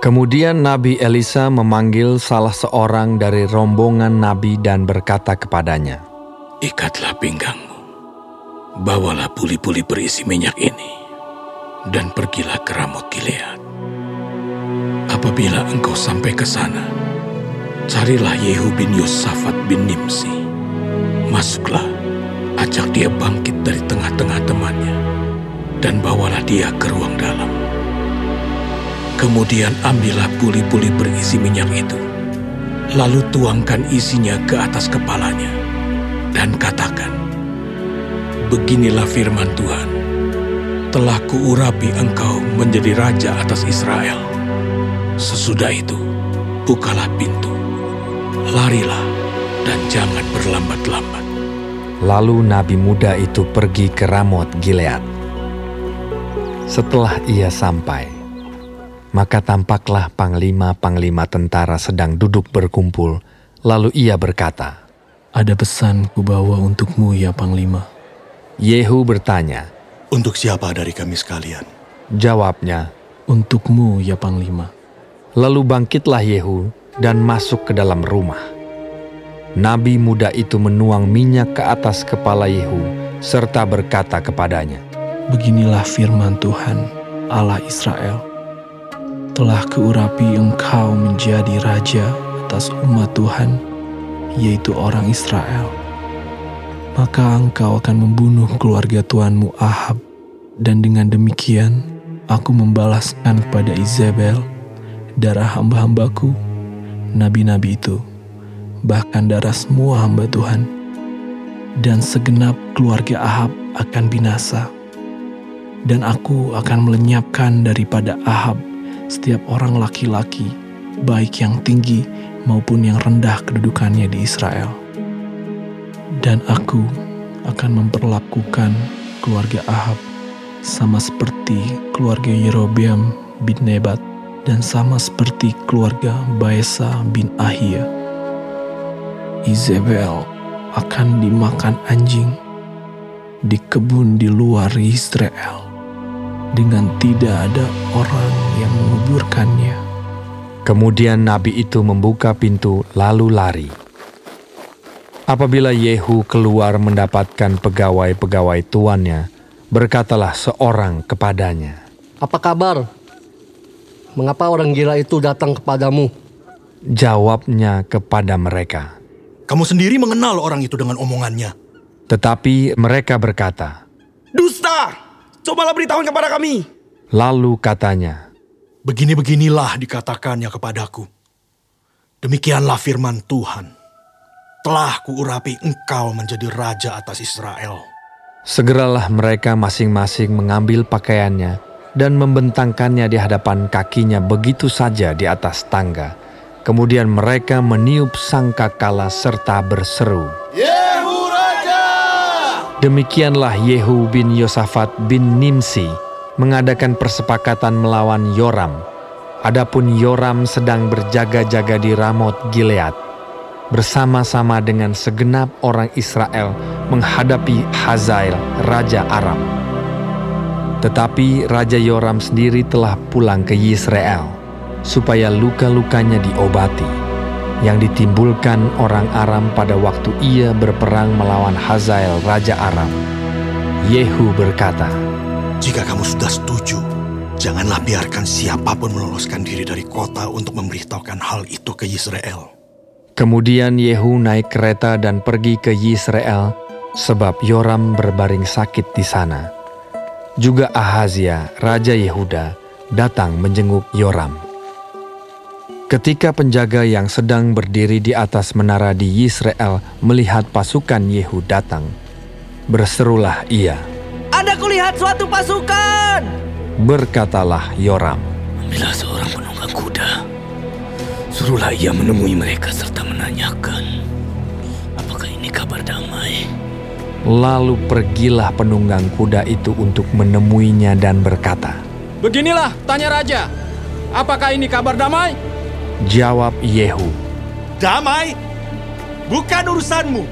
Kemudian Nabi Elisa memanggil salah seorang dari rombongan nabi dan berkata kepadanya, Ikatlah pinggangmu, bawalah puli-puli berisi minyak ini, dan pergilah ke Ramot Gilead. Apabila engkau sampai ke sana, carilah Yehu bin Yosafat bin Nimsi. Masuklah, ajak dia bangkit dari tengah-tengah temannya, dan bawalah dia ke ruang dalam. Kemudian ambillah puli-puli berisi minyak itu, lalu tuangkan isinya ke atas kepalanya, dan katakan, Beginilah firman Tuhan, telah kuurapi engkau menjadi raja atas Israel. Sesudah itu, bukalah pintu, larilah, dan jangan berlambat-lambat. Lalu nabi muda itu pergi ke Ramot Gilead. Setelah ia sampai, maka tampaklah panglima-panglima tentara sedang duduk berkumpul, lalu ia berkata, Ada pesan kubawa untukmu ya panglima. Yehu bertanya, Untuk siapa dari kami sekalian? jawabnya, Untukmu ya panglima. lalu bangkitlah Yehu dan masuk ke dalam rumah. Nabi muda itu menuang minyak ke atas kepala Yehu serta berkata kepadanya, Beginilah firman Tuhan, Allah Israel. Telah keurapi engkau menjadi raja atas umat Tuhan, yaitu orang Israel. Maka engkau akan membunuh keluarga tuanmu Ahab, dan dengan demikian aku membalaskan pada Izabel darah hamba-hambaku, nabi-nabi itu, bahkan darah semua hamba Tuhan, dan segenap keluarga Ahab akan binasa. Dan aku akan melenyapkan daripada Ahab setiap orang laki-laki, baik yang tinggi maupun yang rendah kedudukannya di Israel. Dan aku akan memperlakukan keluarga Ahab sama seperti keluarga Yerobeam bin Nebat dan sama seperti keluarga Baesa bin Ahia. Izebel akan dimakan anjing di kebun di luar Israel dengan tidak ada orang yang menguburkannya. Kemudian nabi itu membuka pintu lalu lari. Apabila Yehu keluar mendapatkan pegawai-pegawai tuannya, berkatalah seorang kepadanya, Apa kabar? Mengapa orang gila itu datang kepadamu? Jawabnya kepada mereka. Kamu sendiri mengenal orang itu dengan omongannya. Tetapi mereka berkata, Dusta! Cobalah beritahu kepada kami. lalu katanya, Begini-beginilah dikatakannya kepadaku. Demikianlah firman Tuhan. Telah kuurapi engkau menjadi raja atas Israel. Segeralah mereka masing-masing mengambil pakaiannya dan membentangkannya di hadapan kakinya begitu saja di atas tangga. Kemudian mereka meniup sangkakala serta berseru. Demikianlah Yehu bin Yosafat bin Nimsi mengadakan persepakatan melawan Yoram. Adapun Yoram sedang berjaga-jaga di Ramot Gilead bersama-sama dengan segenap orang Israel menghadapi Hazael, Raja Aram. Tetapi Raja Yoram sendiri telah pulang ke Yisrael supaya luka-lukanya diobati yang ditimbulkan orang Aram pada waktu ia berperang melawan Hazael, Raja Aram. Yehu berkata, Jika kamu sudah setuju, janganlah biarkan siapa pun meloloskan diri dari kota untuk memberitahukan hal itu ke Israel. Kemudian Yehu naik kereta dan pergi ke Yisrael sebab Yoram berbaring sakit di sana. Juga Ahazia, Raja Yehuda, datang menjenguk Yoram. Ketika penjaga yang sedang berdiri di atas menara di Yisrael melihat pasukan Yehu datang, berserulah ia. Ada kulihat suatu pasukan. Berkatalah Yoram, Ambillah seorang penunggang kuda. Suruhlah ia menemui mereka serta menanyakan, apakah ini kabar damai? Lalu pergilah penunggang kuda itu untuk menemuinya dan berkata, Beginilah tanya raja, apakah ini kabar damai? Jawab Yehu, Damai? Bukan urusanmu.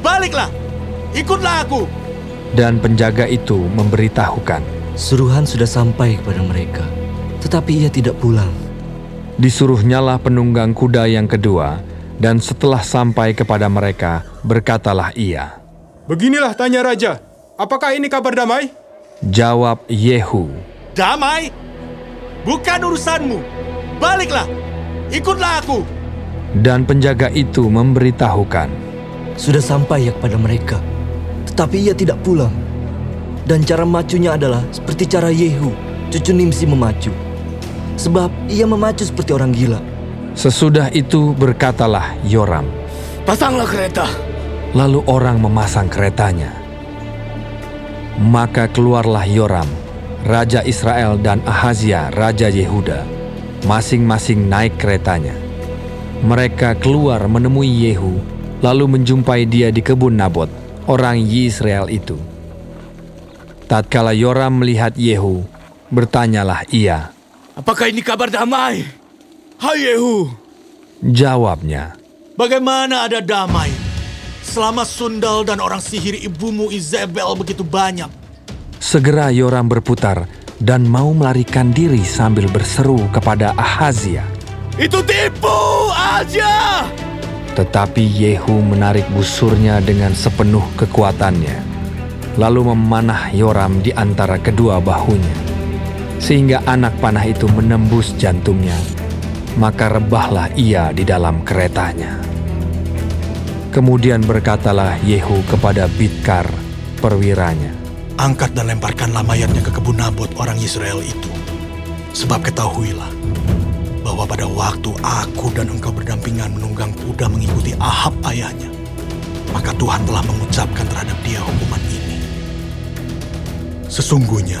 Baliklah. Ikutlah aku. dan penjaga itu memberitahukan, Suruhan sudah sampai kepada mereka, tetapi ia tidak pulang. Disuruhnyalah penunggang kuda yang kedua, dan setelah sampai kepada mereka, berkatalah ia, Beginilah tanya raja, apakah ini kabar damai? Jawab Yehu, Damai? Bukan urusanmu. Baliklah. Ikutlah aku. dan penjaga itu memberitahukan, Sudah sampai ya kepada mereka, tetapi ia tidak pulang. Dan cara macunya adalah seperti cara Yehu, cucu Nimsi memacu. Sebab ia memacu seperti orang gila. Sesudah itu berkatalah Yoram, Pasanglah kereta. lalu orang memasang keretanya. Maka keluarlah Yoram, Raja Israel dan Ahazia, Raja Yehuda, masing-masing naik keretanya. Mereka keluar menemui Yehu, lalu menjumpai dia di kebun Nabot, orang Yisrael itu. Tatkala Yoram melihat Yehu, bertanyalah ia. Apakah ini kabar damai? Hai Yehu, Jawabnya, bagaimana ada damai? Selama Sundal dan orang sihir ibumu Izebel begitu banyak. Segera Yoram berputar dan mau melarikan diri sambil berseru kepada Ahazia. Itu tipu aja. Tetapi Yehu menarik busurnya dengan sepenuh kekuatannya, lalu memanah Yoram di antara kedua bahunya, sehingga anak panah itu menembus jantungnya. Maka rebahlah ia di dalam keretanya. Kemudian berkatalah Yehu kepada Bidkar, perwiranya, Angkat dan lemparkanlah mayatnya ke kebun Nabot orang Israel itu. Sebab ketahuilah bahwa pada waktu aku dan engkau berdampingan menunggang kuda mengikuti Ahab ayahnya, maka Tuhan telah mengucapkan terhadap dia hukuman ini. Sesungguhnya,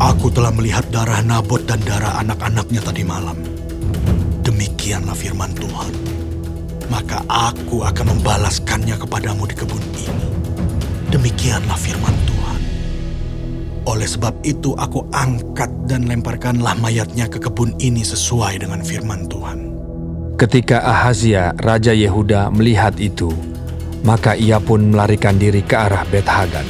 aku telah melihat darah Nabot dan darah anak-anaknya tadi malam. Demikianlah firman Tuhan. Maka aku akan membalaskannya kepadamu di kebun ini. Demikianlah firman Tuhan. Oleh sebab itu aku angkat dan lemparkanlah mayatnya ke kebun ini sesuai dengan firman Tuhan. Ketika Ahazia, Raja Yehuda melihat itu, maka ia pun melarikan diri ke arah Bethagan.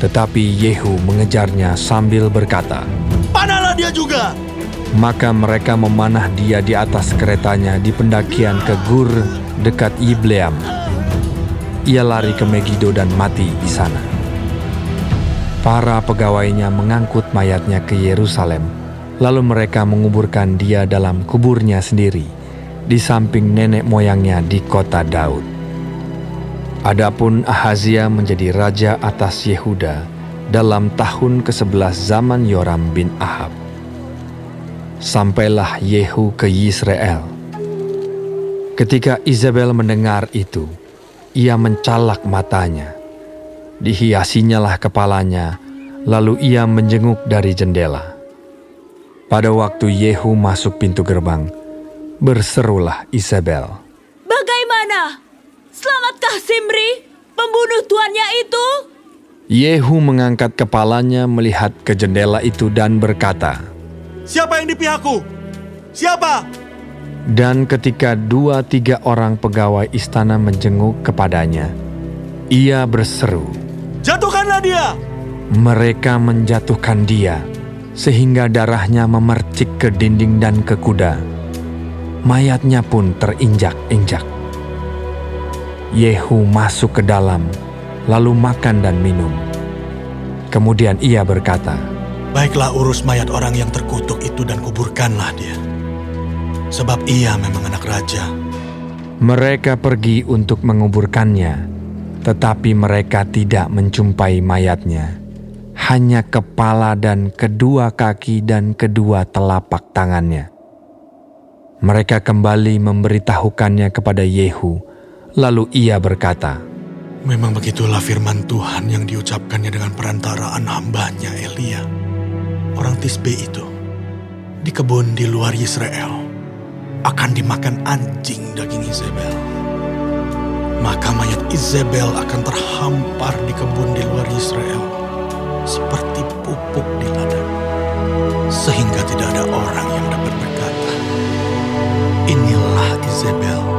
Tetapi Yehu mengejarnya sambil berkata, Panahlah dia juga. Maka mereka memanah dia di atas keretanya di pendakian ke Gur dekat Ibleam. Ia lari ke Megido dan mati di sana. Para pegawainya mengangkut mayatnya ke Yerusalem, lalu mereka menguburkan dia dalam kuburnya sendiri, di samping nenek moyangnya di kota Daud. Adapun Ahazia menjadi raja atas Yehuda dalam tahun ke-11 zaman Yoram bin Ahab. Sampailah Yehu ke Yisrael. Ketika Isabel mendengar itu, ia mencalak matanya. Dihiasinyalah kepalanya, lalu ia menjenguk dari jendela. Pada waktu Yehu masuk pintu gerbang, berserulah Isabel. Bagaimana? Selamatkah Simri, pembunuh tuannya itu? Yehu mengangkat kepalanya melihat ke jendela itu dan berkata, Siapa yang di pihakku? Siapa? Dan ketika dua tiga orang pegawai istana menjenguk kepadanya, ia berseru, Jatuhkanlah dia. Mereka menjatuhkan dia, sehingga darahnya memercik ke dinding dan ke kuda. Mayatnya pun terinjak-injak. Yehu masuk ke dalam, lalu makan dan minum. Kemudian ia berkata, Baiklah urus mayat orang yang terkutuk itu dan kuburkanlah dia. Sebab ia memang anak raja. Mereka pergi untuk menguburkannya, tetapi mereka tidak menjumpai mayatnya. Hanya kepala dan kedua kaki dan kedua telapak tangannya. Mereka kembali memberitahukannya kepada Yehu, lalu ia berkata, Memang begitulah firman Tuhan yang diucapkannya dengan perantaraan hambanya Elia. Orang Tisbe itu, di kebun di luar Israel, akan dimakan anjing daging Izebel. Maka Isabel akan terhampar di kebun di luar Israel seperti pupuk di ladang sehingga tidak ada orang yang dapat berkata inilah Isabel.